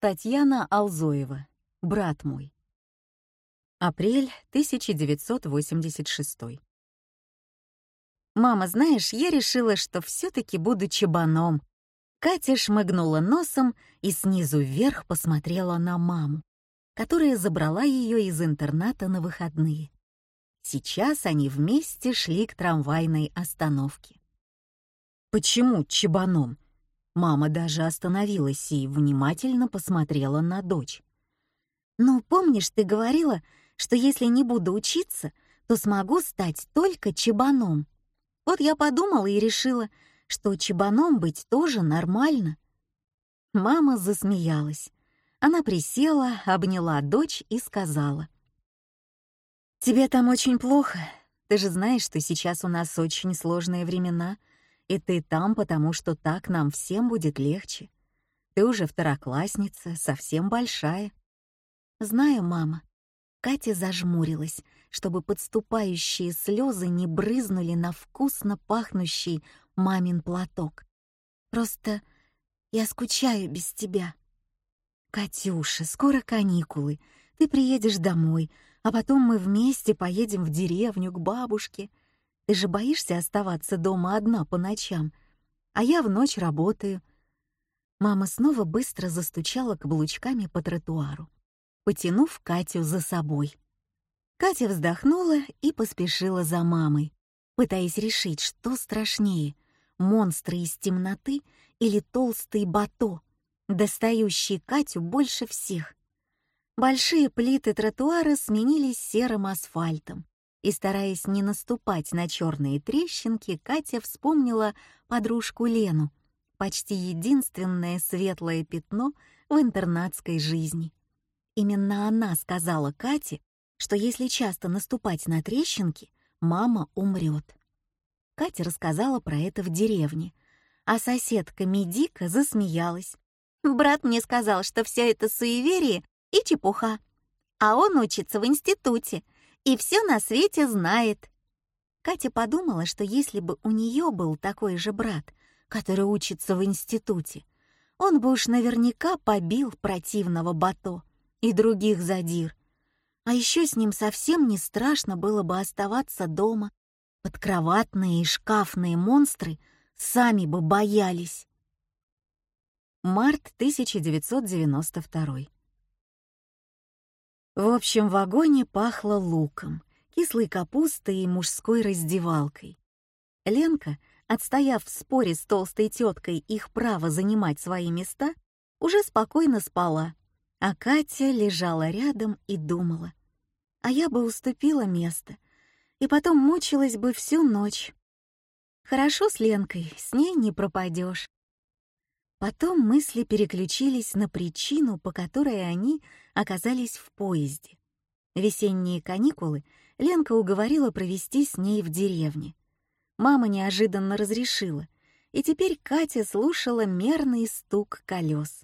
Татьяна Алзоева. Брат мой. Апрель 1986. «Мама, знаешь, я решила, что все-таки буду чебаном». Катя шмыгнула носом и снизу вверх посмотрела на маму, которая забрала ее из интерната на выходные. Сейчас они вместе шли к трамвайной остановке. «Почему чебаном?» Мама даже остановилась и внимательно посмотрела на дочь. «Ну, помнишь, ты говорила, что если не буду учиться, то смогу стать только чебаном. Вот я подумала и решила, что чебаном быть тоже нормально». Мама засмеялась. Она присела, обняла дочь и сказала. «Тебе там очень плохо. Ты же знаешь, что сейчас у нас очень сложные времена — и ты там, потому что так нам всем будет легче. Ты уже второклассница, совсем большая. Знаю, мама. Катя зажмурилась, чтобы подступающие слезы не брызнули на вкусно пахнущий мамин платок. Просто я скучаю без тебя. Катюша, скоро каникулы. Ты приедешь домой, а потом мы вместе поедем в деревню к бабушке. Ты же боишься оставаться дома одна по ночам, а я в ночь работаю. Мама снова быстро застучала каблучками по тротуару, потянув Катю за собой. Катя вздохнула и поспешила за мамой, пытаясь решить, что страшнее — монстры из темноты или толстый бато, достающий Катю больше всех. Большие плиты тротуара сменились серым асфальтом, и, стараясь не наступать на черные трещинки, Катя вспомнила подружку Лену, почти единственное светлое пятно в интернатской жизни. Именно она сказала Кате, что если часто наступать на трещинки, мама умрет. Катя рассказала про это в деревне, а соседка Медика засмеялась. «Брат мне сказал, что все это суеверие и чепуха, а он учится в институте, и все на свете знает. Катя подумала, что если бы у нее был такой же брат, который учится в институте, он бы уж наверняка побил противного Бато и других задир. А еще с ним совсем не страшно было бы оставаться дома. Подкроватные и шкафные монстры сами бы боялись. Март 1992 в общем вагоне пахло луком, кислой капустой и мужской раздевалкой. Ленка, отстояв в споре с толстой теткой их право занимать свои места, уже спокойно спала, а Катя лежала рядом и думала. А я бы уступила место, и потом мучилась бы всю ночь. Хорошо с Ленкой, с ней не пропадешь. Потом мысли переключились на причину, по которой они оказались в поезде. Весенние каникулы Ленка уговорила провести с ней в деревне. Мама неожиданно разрешила, и теперь Катя слушала мерный стук колес.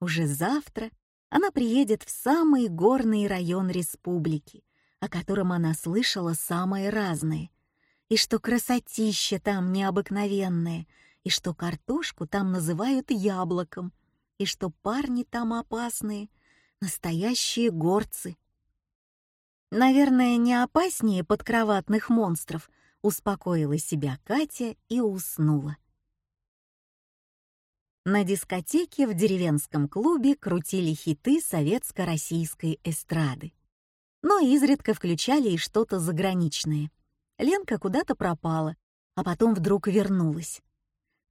Уже завтра она приедет в самый горный район республики, о котором она слышала самое разное, и что красотища там необыкновенное — и что картошку там называют яблоком, и что парни там опасные, настоящие горцы. Наверное, не опаснее подкроватных монстров, успокоила себя Катя и уснула. На дискотеке в деревенском клубе крутили хиты советско-российской эстрады. Но изредка включали и что-то заграничное. Ленка куда-то пропала, а потом вдруг вернулась.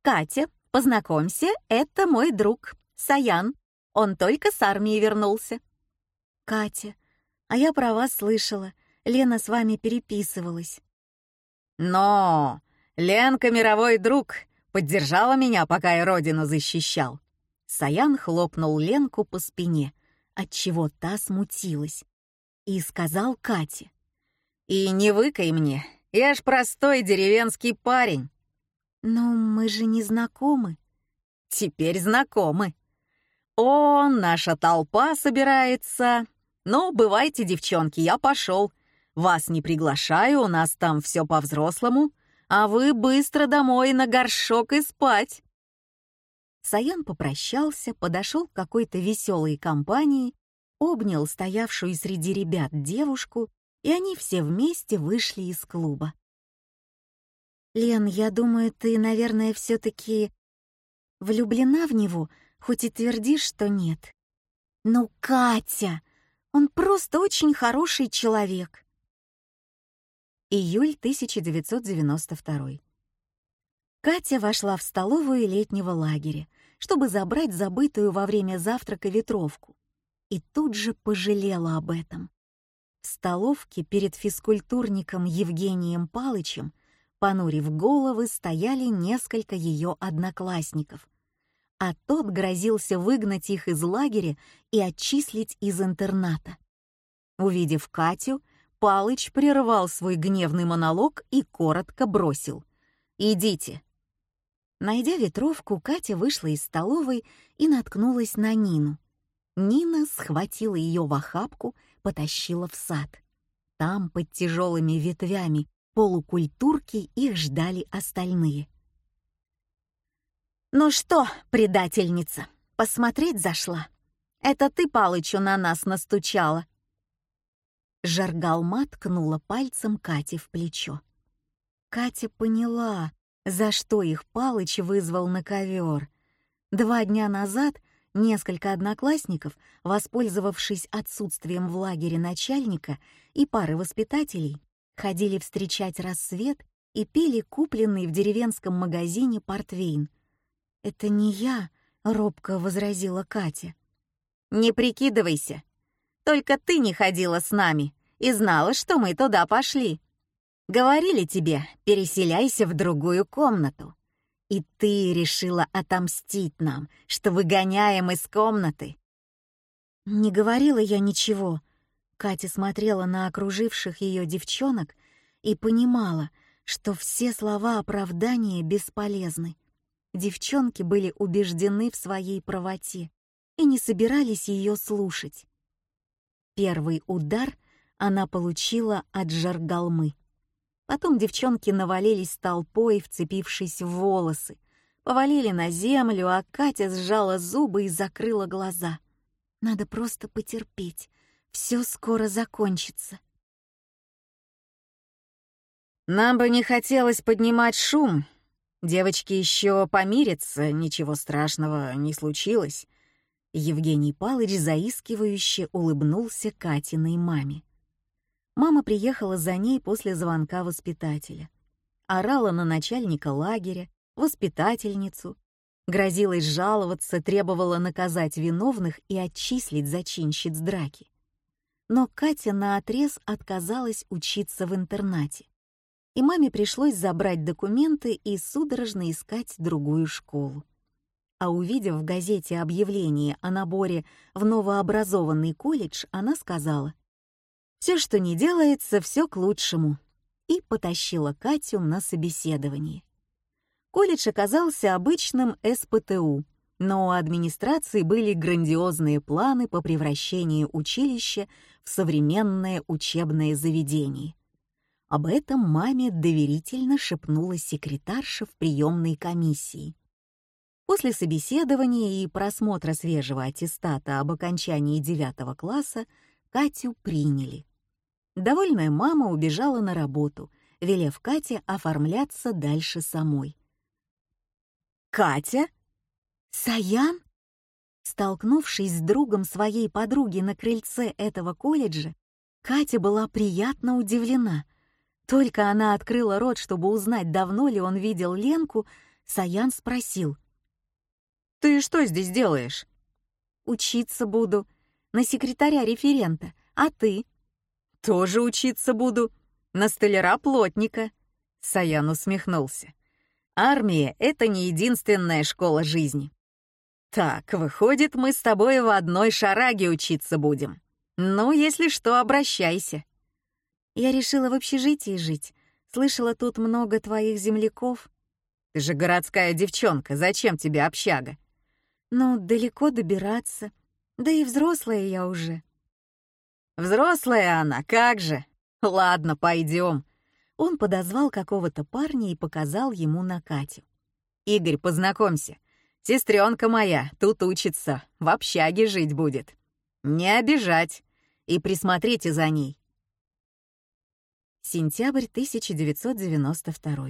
«Катя, познакомься, это мой друг, Саян. Он только с армии вернулся». «Катя, а я про вас слышала. Лена с вами переписывалась». «Но! Ленка мировой друг, поддержала меня, пока я родину защищал». Саян хлопнул Ленку по спине, отчего та смутилась, и сказал Кате. «И не выкай мне, я ж простой деревенский парень. «Но мы же не знакомы». «Теперь знакомы. О, наша толпа собирается. Ну, бывайте, девчонки, я пошел. Вас не приглашаю, у нас там все по-взрослому, а вы быстро домой на горшок и спать». Саян попрощался, подошел к какой-то веселой компании, обнял стоявшую среди ребят девушку, и они все вместе вышли из клуба. «Лен, я думаю, ты, наверное, все-таки влюблена в него, хоть и твердишь, что нет». «Ну, Катя! Он просто очень хороший человек!» Июль 1992 Катя вошла в столовую летнего лагеря, чтобы забрать забытую во время завтрака ветровку, и тут же пожалела об этом. В столовке перед физкультурником Евгением Палычем, понурив головы, стояли несколько ее одноклассников, а тот грозился выгнать их из лагеря и отчислить из интерната. Увидев Катю, Палыч прервал свой гневный монолог и коротко бросил. «Идите, Найдя ветровку, Катя вышла из столовой и наткнулась на Нину. Нина схватила ее в охапку, потащила в сад. Там, под тяжелыми ветвями полукультурки, их ждали остальные. «Ну что, предательница, посмотреть зашла? Это ты, Палычу, на нас настучала?» Жаргалма ткнула пальцем Кате в плечо. Катя поняла, за что их Палыч вызвал на ковер. Два дня назад несколько одноклассников, воспользовавшись отсутствием в лагере начальника и пары воспитателей, ходили встречать рассвет и пили купленный в деревенском магазине портвейн. «Это не я», — робко возразила Катя. «Не прикидывайся. Только ты не ходила с нами и знала, что мы туда пошли», Говорили тебе, переселяйся в другую комнату. И ты решила отомстить нам, что выгоняем из комнаты. Не говорила я ничего. Катя смотрела на окруживших ее девчонок и понимала, что все слова оправдания бесполезны. Девчонки были убеждены в своей правоте и не собирались ее слушать. Первый удар она получила от жаргалмы. Потом девчонки навалились толпой, вцепившись в волосы, повалили на землю, а Катя сжала зубы и закрыла глаза. Надо просто потерпеть, все скоро закончится. Нам бы не хотелось поднимать шум. Девочки еще помирятся, ничего страшного не случилось. Евгений Палыч заискивающе улыбнулся Катиной маме. Мама приехала за ней после звонка воспитателя. Орала на начальника лагеря, воспитательницу, грозилась жаловаться, требовала наказать виновных и отчислить зачинщиц драки. Но Катя наотрез отказалась учиться в интернате, и маме пришлось забрать документы и судорожно искать другую школу. А увидев в газете объявление о наборе в новообразованный колледж, она сказала — все, что не делается, все к лучшему. И потащила Катю на собеседование. Колледж оказался обычным СПТУ, но у администрации были грандиозные планы по превращению училища в современное учебное заведение. Об этом маме доверительно шепнула секретарша в приемной комиссии. После собеседования и просмотра свежего аттестата об окончании девятого класса Катю приняли. Довольная мама убежала на работу, велев Кате оформляться дальше самой. «Катя? Саян?» Столкнувшись с другом своей подруги на крыльце этого колледжа, Катя была приятно удивлена. Только она открыла рот, чтобы узнать, давно ли он видел Ленку, Саян спросил. «Ты что здесь делаешь?» «Учиться буду. На секретаря-референта. А ты?» тоже учиться буду. На столяра-плотника». Саян усмехнулся. «Армия — это не единственная школа жизни. Так, выходит, мы с тобой в одной шараге учиться будем. Ну, если что, обращайся». Я решила в общежитии жить. Слышала, тут много твоих земляков. Ты же городская девчонка, зачем тебе общага? Ну, далеко добираться. Да и взрослая я уже. Взрослая она, как же. Ладно, пойдем. Он подозвал какого-то парня и показал ему на Катю. «Игорь, познакомься. Сестренка моя тут учится, в общаге жить будет. Не обижать и присмотрите за ней. Сентябрь 1992.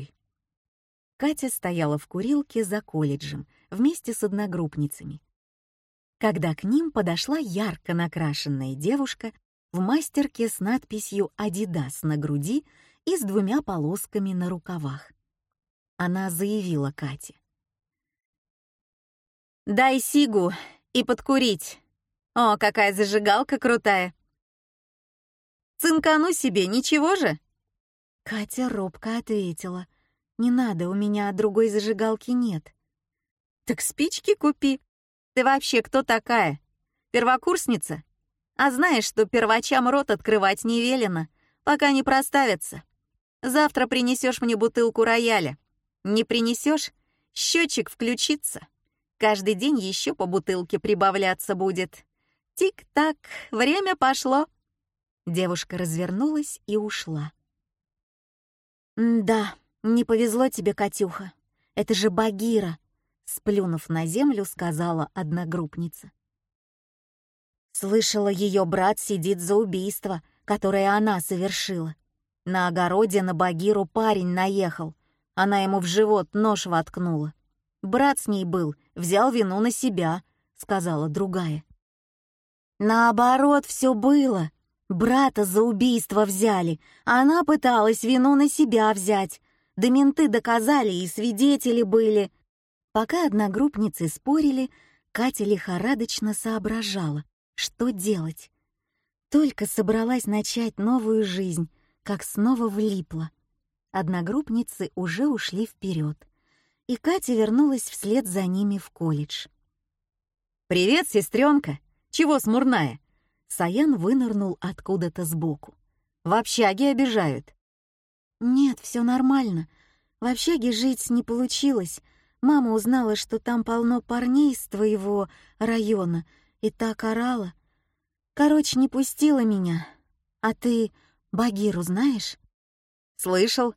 Катя стояла в курилке за колледжем вместе с одногруппницами. Когда к ним подошла ярко накрашенная девушка в мастерке с надписью «Адидас» на груди и с двумя полосками на рукавах. Она заявила Кате. «Дай сигу и подкурить. О, какая зажигалка крутая! Цинкану себе, ничего же?» Катя робко ответила. «Не надо, у меня другой зажигалки нет». «Так спички купи. Ты вообще кто такая? Первокурсница? А знаешь, что первачам рот открывать не велено, пока не проставятся. Завтра принесешь мне бутылку рояля. Не принесешь, счетчик включится. Каждый день еще по бутылке прибавляться будет. Тик-так, время пошло». Девушка развернулась и ушла. «Да, не повезло тебе, Катюха. Это же Багира», — сплюнув на землю, сказала одногруппница. Слышала, ее брат сидит за убийство, которое она совершила. На огороде на Багиру парень наехал. Она ему в живот нож воткнула. Брат с ней был, взял вину на себя, сказала другая. Наоборот, все было. Брата за убийство взяли, а она пыталась вину на себя взять. Да менты доказали, и свидетели были. Пока одногруппницы спорили, Катя лихорадочно соображала, что делать. Только собралась начать новую жизнь, как снова влипла. Одногруппницы уже ушли вперед, и Катя вернулась вслед за ними в колледж. «Привет, сестренка! Чего смурная?» Саян вынырнул откуда-то сбоку. «В общаге обижают». «Нет, все нормально. В общаге жить не получилось. Мама узнала, что там полно парней из твоего района, и так орала. Короче, не пустила меня. А ты Багиру знаешь?» «Слышал.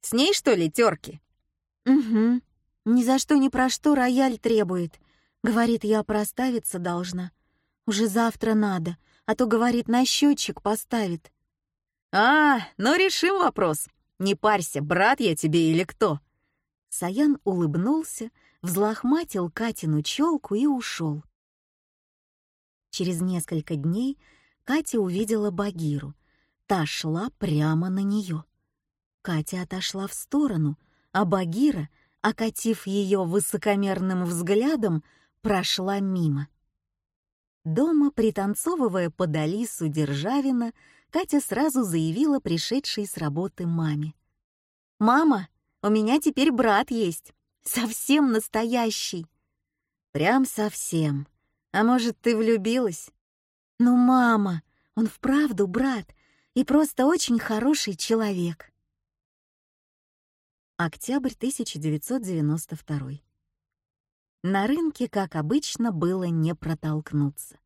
С ней, что ли, терки?» «Угу. Ни за что ни про что рояль требует. Говорит, я проставиться должна. Уже завтра надо, а то, говорит, на счетчик поставит. А, ну решим вопрос. Не парься, брат я тебе или кто? Саян улыбнулся, взлохматил Катину челку и ушел. Через несколько дней Катя увидела Багиру. Та шла прямо на нее. Катя отошла в сторону, а Багира, окатив ее высокомерным взглядом, прошла мимо. Дома, пританцовывая под Алису Державина, Катя сразу заявила пришедшей с работы маме. «Мама, у меня теперь брат есть. Совсем настоящий». «Прям совсем. А может, ты влюбилась?» «Ну, мама, он вправду брат и просто очень хороший человек». Октябрь 1992 на рынке, как обычно, было не протолкнуться.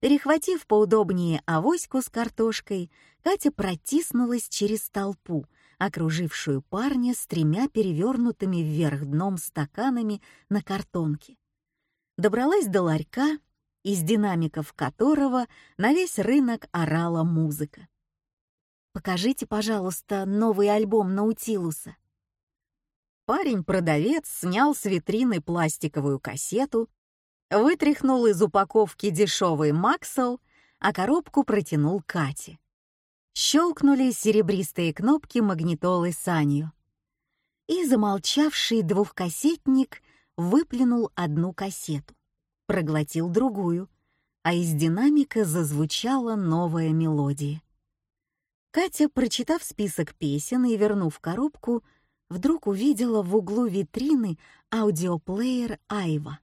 Перехватив поудобнее авоську с картошкой, Катя протиснулась через толпу, окружившую парня с тремя перевернутыми вверх дном стаканами на картонке. Добралась до ларька, из динамиков которого на весь рынок орала музыка. «Покажите, пожалуйста, новый альбом Наутилуса», Парень-продавец снял с витрины пластиковую кассету, вытряхнул из упаковки дешевый Максел, а коробку протянул Кате. Щелкнули серебристые кнопки магнитолы Санью. И замолчавший двухкассетник выплюнул одну кассету, проглотил другую, а из динамика зазвучала новая мелодия. Катя, прочитав список песен и вернув коробку, вдруг увидела в углу витрины аудиоплеер Айва.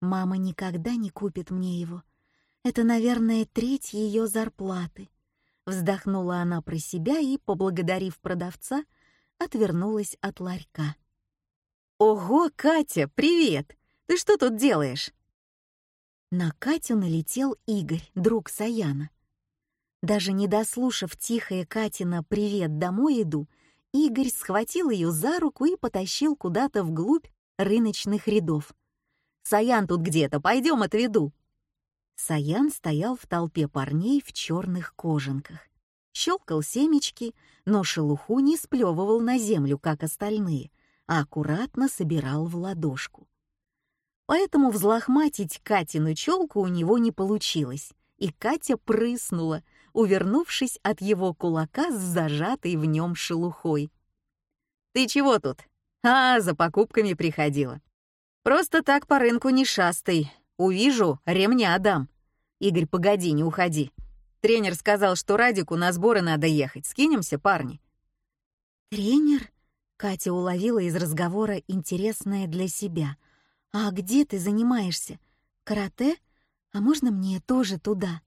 Мама никогда не купит мне его. Это, наверное, треть ее зарплаты. Вздохнула она про себя и, поблагодарив продавца, отвернулась от ларька. «Ого, Катя, привет! Ты что тут делаешь?» На Катю налетел Игорь, друг Саяна. Даже не дослушав тихое Катина «Привет, домой иду», Игорь схватил ее за руку и потащил куда-то вглубь рыночных рядов. «Саян тут где-то, пойдем отведу». Саян стоял в толпе парней в черных кожанках. Щелкал семечки, но шелуху не сплевывал на землю, как остальные, а аккуратно собирал в ладошку. Поэтому взлохматить Катину челку у него не получилось, и Катя прыснула, увернувшись от его кулака с зажатой в нем шелухой. «Ты чего тут?» «А, за покупками приходила. Просто так по рынку не шастай. Увижу, ремня дам. Игорь, погоди, не уходи. Тренер сказал, что Радику на сборы надо ехать. Скинемся, парни?» «Тренер?» — Катя уловила из разговора интересное для себя. «А где ты занимаешься? Карате? А можно мне тоже туда?»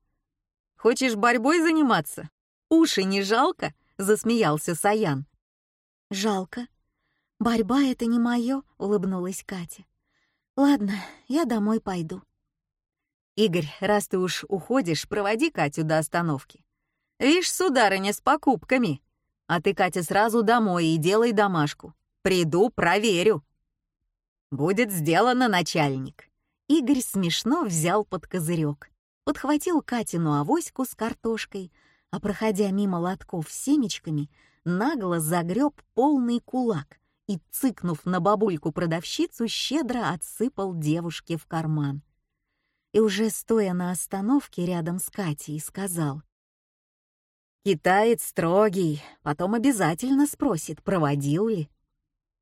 «Хочешь борьбой заниматься? Уши не жалко?» — засмеялся Саян. «Жалко. Борьба — это не мое», — улыбнулась Катя. «Ладно, я домой пойду». «Игорь, раз ты уж уходишь, проводи Катю до остановки. Вишь, сударыня, с покупками. А ты, Катя, сразу домой и делай домашку. Приду, проверю». «Будет сделано, начальник». Игорь смешно взял под козырек, подхватил Катину авоську с картошкой, а, проходя мимо лотков с семечками, нагло загреб полный кулак и, цыкнув на бабульку-продавщицу, щедро отсыпал девушке в карман и уже стоя на остановке рядом с Катей, сказал. «Китаец строгий, потом обязательно спросит, проводил ли».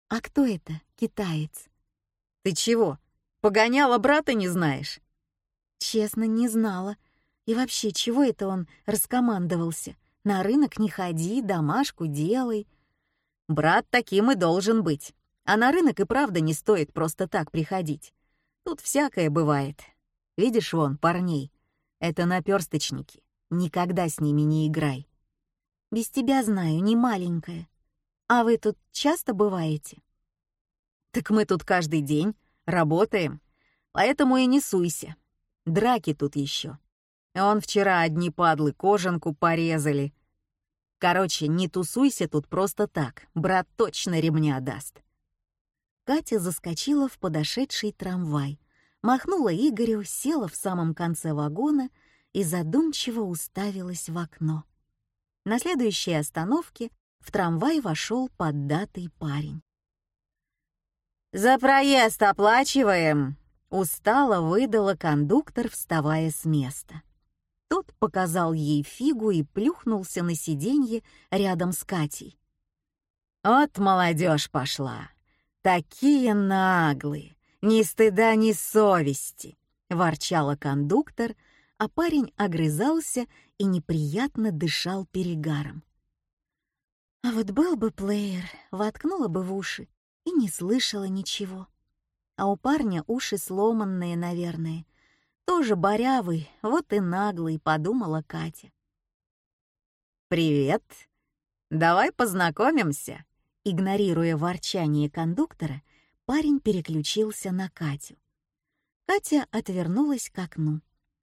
«А кто это, китаец?» «Ты чего, погоняла брата не знаешь?» «Честно, не знала. И вообще, чего это он раскомандовался? На рынок не ходи, домашку делай». «Брат таким и должен быть. А на рынок и правда не стоит просто так приходить. Тут всякое бывает, Видишь вон, парней? Это наперсточники. Никогда с ними не играй. Без тебя знаю, не маленькая. А вы тут часто бываете? Так мы тут каждый день работаем, поэтому и не суйся. Драки тут еще. Он вчера одни падлы кожанку порезали. Короче, не тусуйся тут просто так, брат точно ремня даст. Катя заскочила в подошедший трамвай, махнула Игорю, села в самом конце вагона и задумчиво уставилась в окно. На следующей остановке в трамвай вошел поддатый парень. «За проезд оплачиваем!» — устало выдала кондуктор, вставая с места. Тот показал ей фигу и плюхнулся на сиденье рядом с Катей. «Вот молодежь пошла! Такие наглые! «Ни стыда, ни совести!» — ворчала кондуктор, а парень огрызался и неприятно дышал перегаром. А вот был бы плеер, воткнула бы в уши и не слышала ничего. А у парня уши сломанные, наверное. Тоже борявый, вот и наглый, подумала Катя. «Привет! Давай познакомимся!» Игнорируя ворчание кондуктора, парень переключился на Катю. Катя отвернулась к окну,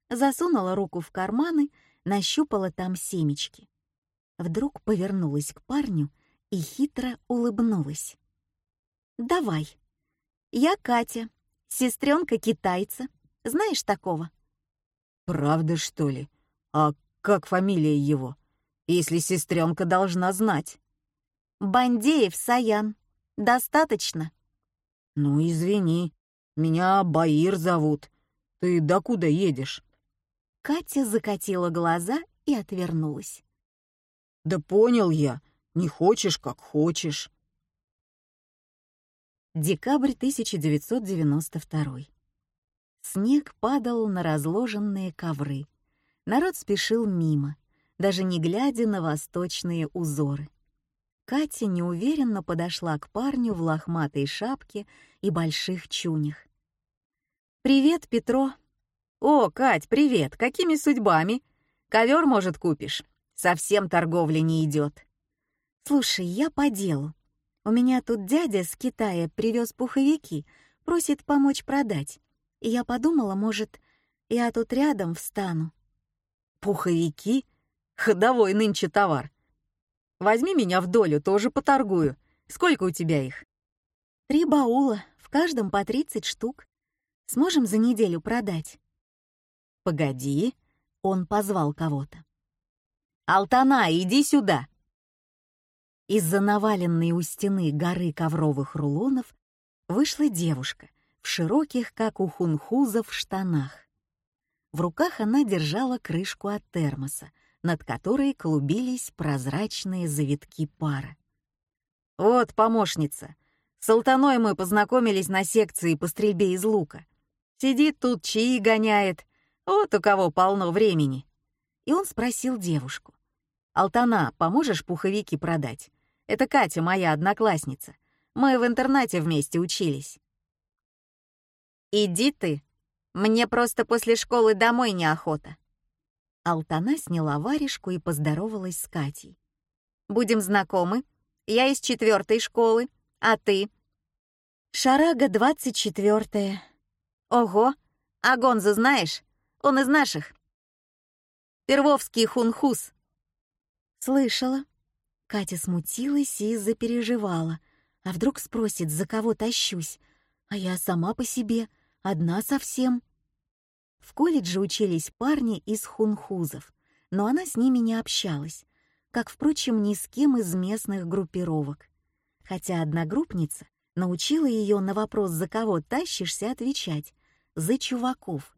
засунула руку в карманы, нащупала там семечки. Вдруг повернулась к парню и хитро улыбнулась. «Давай. Я Катя, сестренка китайца. Знаешь такого?» «Правда, что ли? А как фамилия его? Если сестренка должна знать?» «Бандеев Саян. Достаточно?» «Ну, извини, меня Баир зовут. Ты докуда едешь?» Катя закатила глаза и отвернулась. «Да понял я. Не хочешь, как хочешь». Декабрь 1992. Снег падал на разложенные ковры. Народ спешил мимо, даже не глядя на восточные узоры. Катя неуверенно подошла к парню в лохматой шапке и больших чунях. «Привет, Петро!» «О, Кать, привет! Какими судьбами? Ковер, может, купишь? Совсем торговля не идет. «Слушай, я по делу. У меня тут дядя с Китая привез пуховики, просит помочь продать. И я подумала, может, я тут рядом встану». «Пуховики? Ходовой нынче товар. Возьми меня в долю, тоже поторгую. Сколько у тебя их?» Три баула, в каждом по 30 штук. Сможем за неделю продать. Погоди, он позвал кого-то. «Алтана, иди сюда!» Из-за наваленной у стены горы ковровых рулонов вышла девушка в широких, как у хунхузов, штанах. В руках она держала крышку от термоса, над которой клубились прозрачные завитки пара. «Вот, помощница, с Алтаной мы познакомились на секции по стрельбе из лука. Сидит тут, чаи гоняет, вот у кого полно времени». И он спросил девушку. «Алтана, поможешь пуховики продать? Это Катя, моя одноклассница. Мы в интернате вместе учились». «Иди ты. Мне просто после школы домой неохота». Алтана сняла варежку и поздоровалась с Катей. «Будем знакомы. Я из четвертой школы. А ты?» «Шарага, двадцать четвертая». «Ого! А Гонза знаешь? Он из наших». «Первовский хунхус». «Слышала. Катя смутилась и запереживала. А вдруг спросит, за кого тащусь? А я сама по себе, одна совсем. В колледже учились парни из хунхузов, но она с ними не общалась, как, впрочем, ни с кем из местных группировок. Хотя одногруппница научила ее на вопрос, за кого тащишься, отвечать «за чуваков».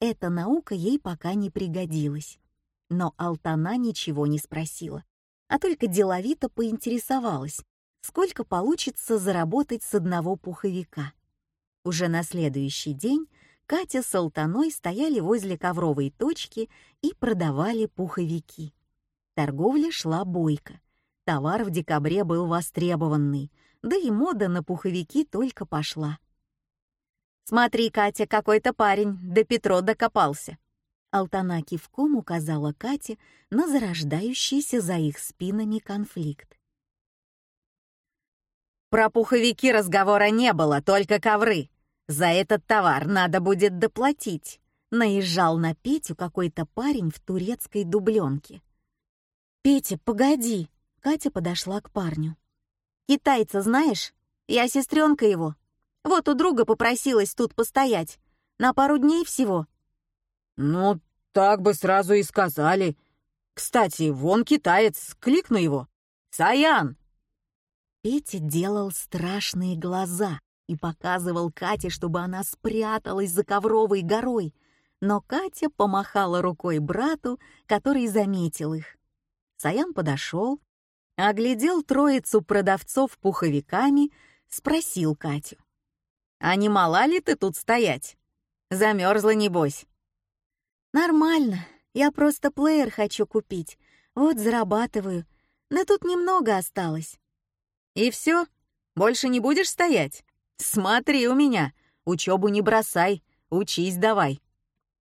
Эта наука ей пока не пригодилась. Но Алтана ничего не спросила а только деловито поинтересовалась, сколько получится заработать с одного пуховика. Уже на следующий день Катя с Алтаной стояли возле ковровой точки и продавали пуховики. Торговля шла бойко. Товар в декабре был востребованный, да и мода на пуховики только пошла. «Смотри, Катя, какой-то парень, до Петро докопался», Алтана кивком указала Кате на зарождающийся за их спинами конфликт. «Про пуховики разговора не было, только ковры. За этот товар надо будет доплатить», — наезжал на Петю какой-то парень в турецкой дубленке. «Петя, погоди!» — Катя подошла к парню. «Китайца знаешь? Я сестренка его. Вот у друга попросилась тут постоять. На пару дней всего. «Ну, так бы сразу и сказали. Кстати, вон китаец, кликну его. Саян!» Петя делал страшные глаза и показывал Кате, чтобы она спряталась за ковровой горой, но Катя помахала рукой брату, который заметил их. Саян подошел, оглядел троицу продавцов пуховиками, спросил Катю. «А не мала ли ты тут стоять? Замерзла, небось?» «Нормально. Я просто плеер хочу купить. Вот зарабатываю. Но тут немного осталось». «И все? Больше не будешь стоять? Смотри у меня. Учебу не бросай. Учись давай».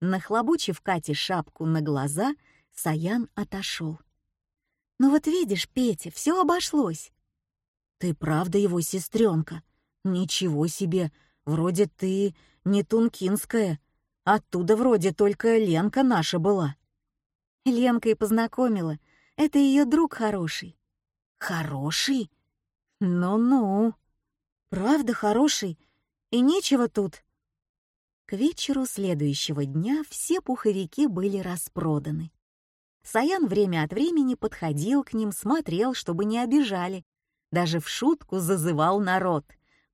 Нахлобучив Кате шапку на глаза, Саян отошел. «Ну вот видишь, Петя, все обошлось». «Ты правда его сестренка? Ничего себе! Вроде ты не тункинская, Оттуда вроде только Ленка наша была. Ленка и познакомила. Это ее друг хороший. Хороший? Ну-ну. Правда хороший. И нечего тут. К вечеру следующего дня все пуховики были распроданы. Саян время от времени подходил к ним, смотрел, чтобы не обижали. Даже в шутку зазывал народ.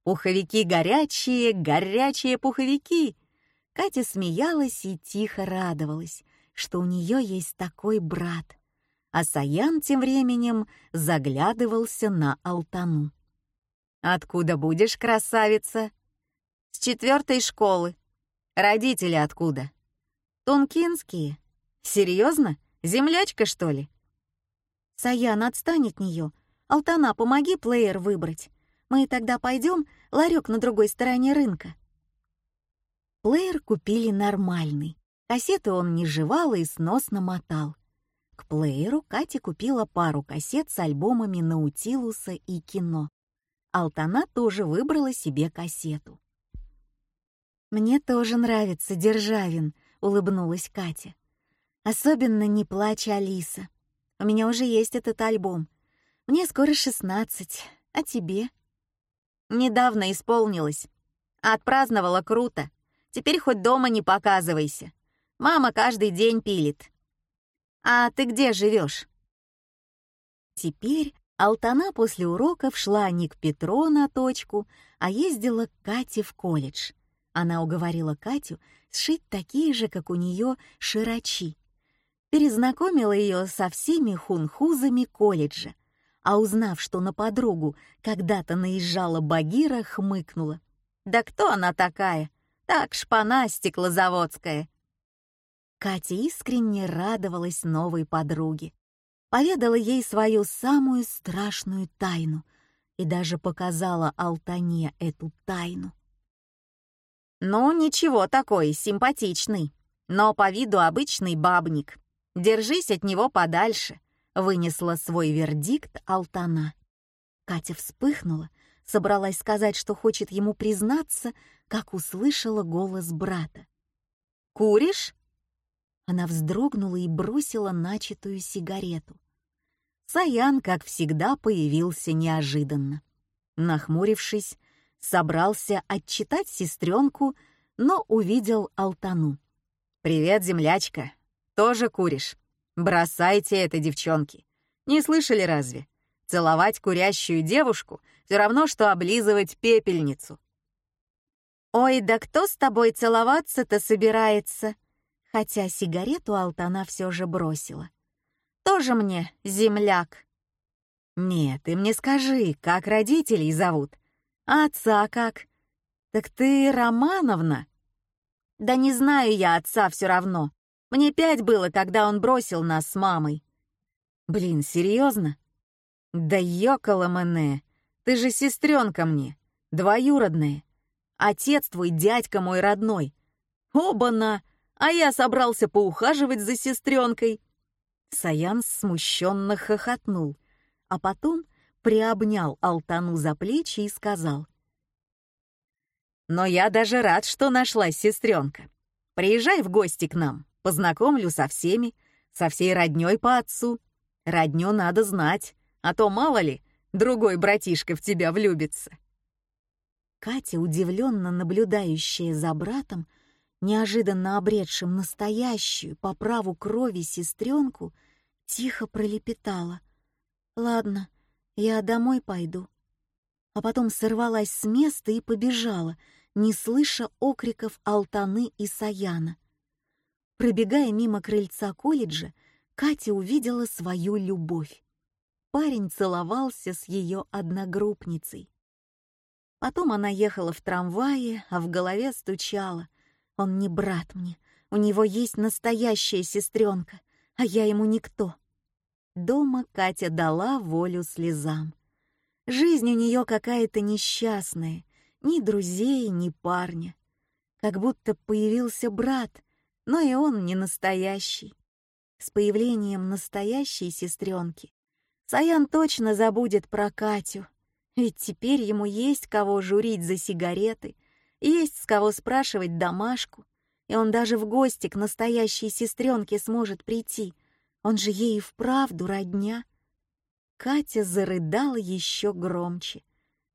«Пуховики горячие, горячие пуховики!» Катя смеялась и тихо радовалась, что у нее есть такой брат. А Саян тем временем заглядывался на Алтану. «Откуда будешь, красавица?» «С четвертой школы. Родители откуда?» «Тонкинские. Серьезно? Землячка, что ли?» «Саян, отстань от нее. Алтана, помоги плеер выбрать. Мы тогда пойдем ларек на другой стороне рынка». Плеер купили нормальный. Кассеты он не жевал и сносно мотал. К плееру Катя купила пару кассет с альбомами Наутилуса и кино. Алтана тоже выбрала себе кассету. «Мне тоже нравится Державин», — улыбнулась Катя. «Особенно «Не плачь, Алиса». У меня уже есть этот альбом. Мне скоро шестнадцать, а тебе?» Недавно исполнилось. Отпраздновала круто. Теперь хоть дома не показывайся. Мама каждый день пилит. А ты где живешь? Теперь Алтана после уроков шла не к Петро на точку, а ездила к Кате в колледж. Она уговорила Катю сшить такие же, как у нее, широчи. Перезнакомила ее со всеми хунхузами колледжа, а узнав, что на подругу когда-то наезжала Багира, хмыкнула. «Да кто она такая? Так, шпана стеклозаводская!» Катя искренне радовалась новой подруге поведала ей свою самую страшную тайну и даже показала Алтане эту тайну. «Ну, ничего такой, симпатичный, но по виду обычный бабник. Держись от него подальше», — вынесла свой вердикт Алтана. Катя вспыхнула, собралась сказать, что хочет ему признаться, как услышала голос брата. «Куришь?» Она вздрогнула и бросила начатую сигарету. Саян, как всегда, появился неожиданно. Нахмурившись, собрался отчитать сестренку, но увидел Алтану. «Привет, землячка. Тоже куришь? Бросайте это, девчонки. Не слышали разве? Целовать курящую девушку все равно, что облизывать пепельницу». «Ой, да кто с тобой целоваться-то собирается?» Хотя сигарету Алтана все же бросила. Тоже мне земляк. Нет, ты мне скажи, как родителей зовут? А отца как? Так ты Романовна? Да не знаю я отца все равно. Мне пять было, когда он бросил нас с мамой. Блин, серьезно? Да ёкала мне, ты же сестренка мне, двоюродная. Отец твой дядька мой родной. Оба-на! А я собрался поухаживать за сестренкой. Саян смущенно хохотнул, а потом приобнял Алтану за плечи и сказал. «Но я даже рад, что нашлась сестренка. Приезжай в гости к нам, познакомлю со всеми, со всей роднёй по отцу. Родню надо знать, а то, мало ли, другой братишка в тебя влюбится». Катя, удивленно наблюдающая за братом, неожиданно обретшим настоящую по праву крови сестренку, тихо пролепетала. «Ладно, я домой пойду». А потом сорвалась с места и побежала, не слыша окриков Алтаны и Саяна. Пробегая мимо крыльца колледжа, Катя увидела свою любовь. Парень целовался с ее одногруппницей. Потом она ехала в трамвае, а в голове стучала. Он не брат мне, у него есть настоящая сестренка, а я ему никто. Дома Катя дала волю слезам. Жизнь у нее какая-то несчастная, ни друзей, ни парня. Как будто появился брат, но и он не настоящий. С появлением настоящей сестренки Саян точно забудет про Катю, ведь теперь ему есть кого журить за сигареты есть с кого спрашивать домашку, и он даже в гости к настоящей сестренке сможет прийти. Он же ей вправду родня. Катя зарыдала еще громче.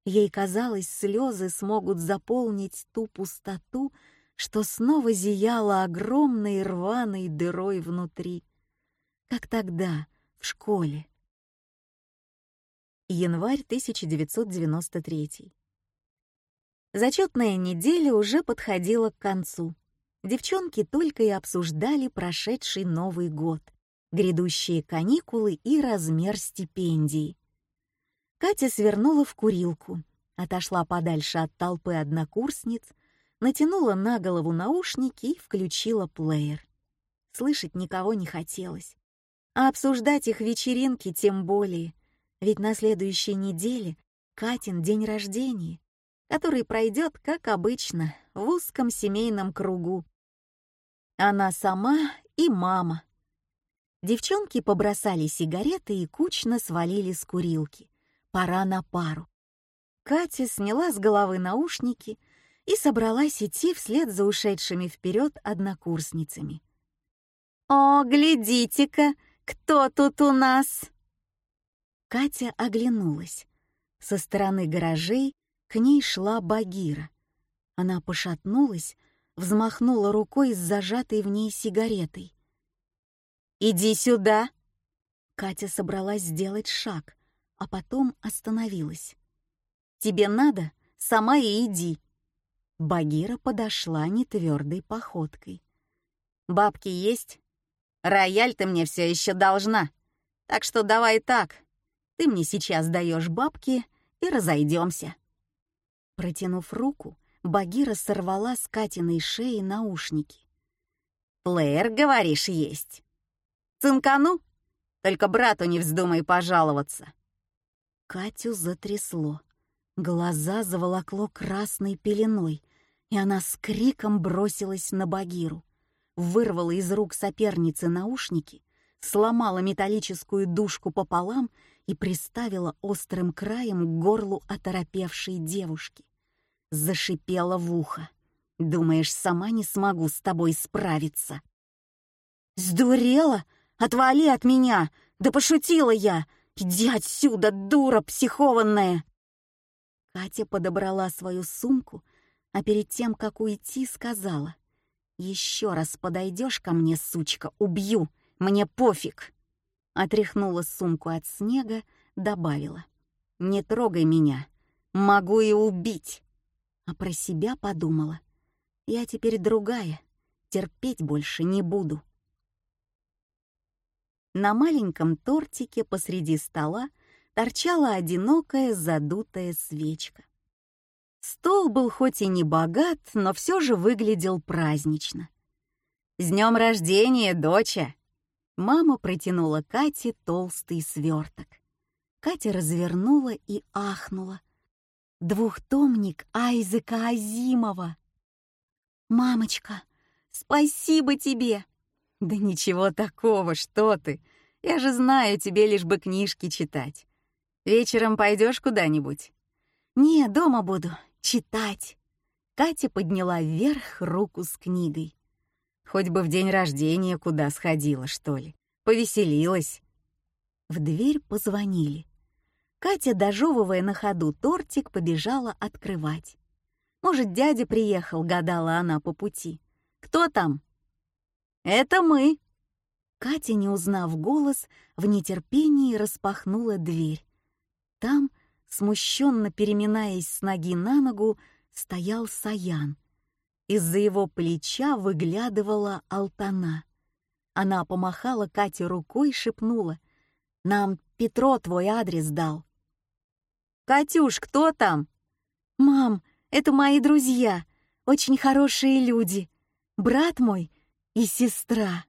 Ей казалось, слезы смогут заполнить ту пустоту, что снова зияла огромной рваной дырой внутри. Как тогда, в школе. Январь 1993 Зачетная неделя уже подходила к концу. Девчонки только и обсуждали прошедший Новый год, грядущие каникулы и размер стипендий. Катя свернула в курилку, отошла подальше от толпы однокурсниц, натянула на голову наушники и включила плеер. Слышать никого не хотелось. А обсуждать их вечеринки тем более, ведь на следующей неделе Катин день рождения который пройдет, как обычно, в узком семейном кругу. Она сама и мама. Девчонки побросали сигареты и кучно свалили с курилки. Пора на пару. Катя сняла с головы наушники и собралась идти вслед за ушедшими вперед однокурсницами. «О, глядите-ка, кто тут у нас?» Катя оглянулась. Со стороны гаражей К ней шла Багира. Она пошатнулась, взмахнула рукой с зажатой в ней сигаретой. «Иди сюда!» Катя собралась сделать шаг, а потом остановилась. «Тебе надо? Сама и иди!» Багира подошла нетвердой походкой. «Бабки есть? Рояль ты мне все еще должна. Так что давай так. Ты мне сейчас даешь бабки и разойдемся. Протянув руку, Багира сорвала с Катиной шеи наушники. «Плеер, говоришь, есть? Цинкану? Только брату не вздумай пожаловаться». Катю затрясло. Глаза заволокло красной пеленой, и она с криком бросилась на Багиру вырвала из рук соперницы наушники, сломала металлическую дужку пополам и приставила острым краем к горлу оторопевшей девушки. Зашипела в ухо. «Думаешь, сама не смогу с тобой справиться?» «Сдурела? Отвали от меня! Да пошутила я! Иди отсюда, дура психованная!» Катя подобрала свою сумку, а перед тем, как уйти, сказала. «Еще раз подойдешь ко мне, сучка, убью! Мне пофиг!» Отряхнула сумку от снега, добавила. «Не трогай меня, могу и убить!» А про себя подумала. «Я теперь другая, терпеть больше не буду». На маленьком тортике посреди стола торчала одинокая задутая свечка. Стол был хоть и не богат, но все же выглядел празднично. «С днем рождения, доча!» Мама протянула Кате толстый сверток. Катя развернула и ахнула. Двухтомник Айзека Азимова. «Мамочка, спасибо тебе!» «Да ничего такого, что ты! Я же знаю, тебе лишь бы книжки читать. Вечером пойдешь куда-нибудь?» «Не, дома буду читать. Катя подняла вверх руку с книгой. Хоть бы в день рождения куда сходила, что ли. Повеселилась. В дверь позвонили. Катя, дожевывая на ходу тортик, побежала открывать. Может, дядя приехал, гадала она по пути. «Кто там?» «Это мы!» Катя, не узнав голос, в нетерпении распахнула дверь. Там смущенно переминаясь с ноги на ногу, стоял Саян. Из-за его плеча выглядывала Алтана. Она помахала Кате рукой и шепнула. «Нам Петро твой адрес дал». «Катюш, кто там?» «Мам, это мои друзья, очень хорошие люди. Брат мой и сестра».